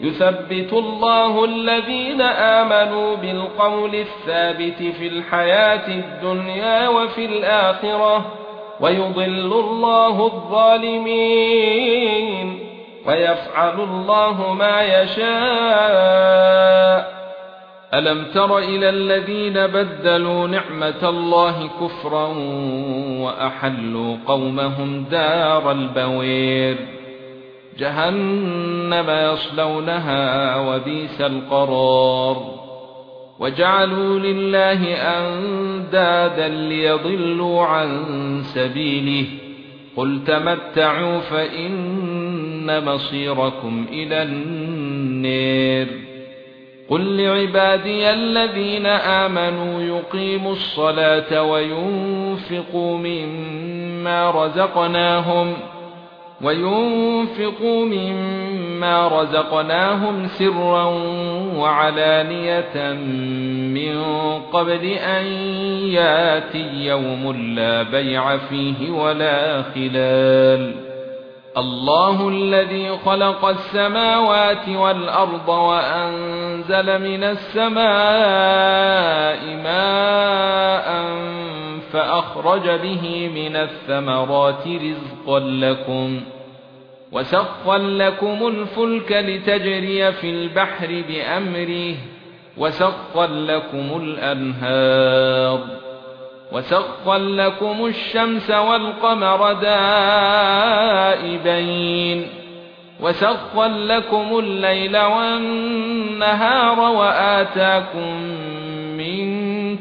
يثبت الله الذين آمنوا بالقول الثابت في الحياة الدنيا وفي الآخرة ويضل الله الظالمين ويفعل الله ما يشاء. ألم تر إلى الذين بدلوا نعمة الله كفرا وأحلوا قومهم دار البوير؟ جهنم يصلونها وبئس القرار وجعلوا لله أندادا ليضلوا عن سبيله قل تمتعوا فإن مصيركم إلى النار قل لعبادي الذين آمنوا يقيموا الصلاة وينفقوا مما رزقناهم وينفقوا مما رزقناهم سرا وعلانية من قبل أن ياتي يوم لا بيع فيه ولا خلال الله الذي خلق السماوات والأرض وأنزل من السماء فأخرج به من الثمرات رزقا لكم وسخر لكم الفلك لتجري في البحر بأمره وسخر لكم الأنهار وسخر لكم الشمس والقمر دائبين وسخر لكم الليل والنهار وآتاكم